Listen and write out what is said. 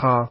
Call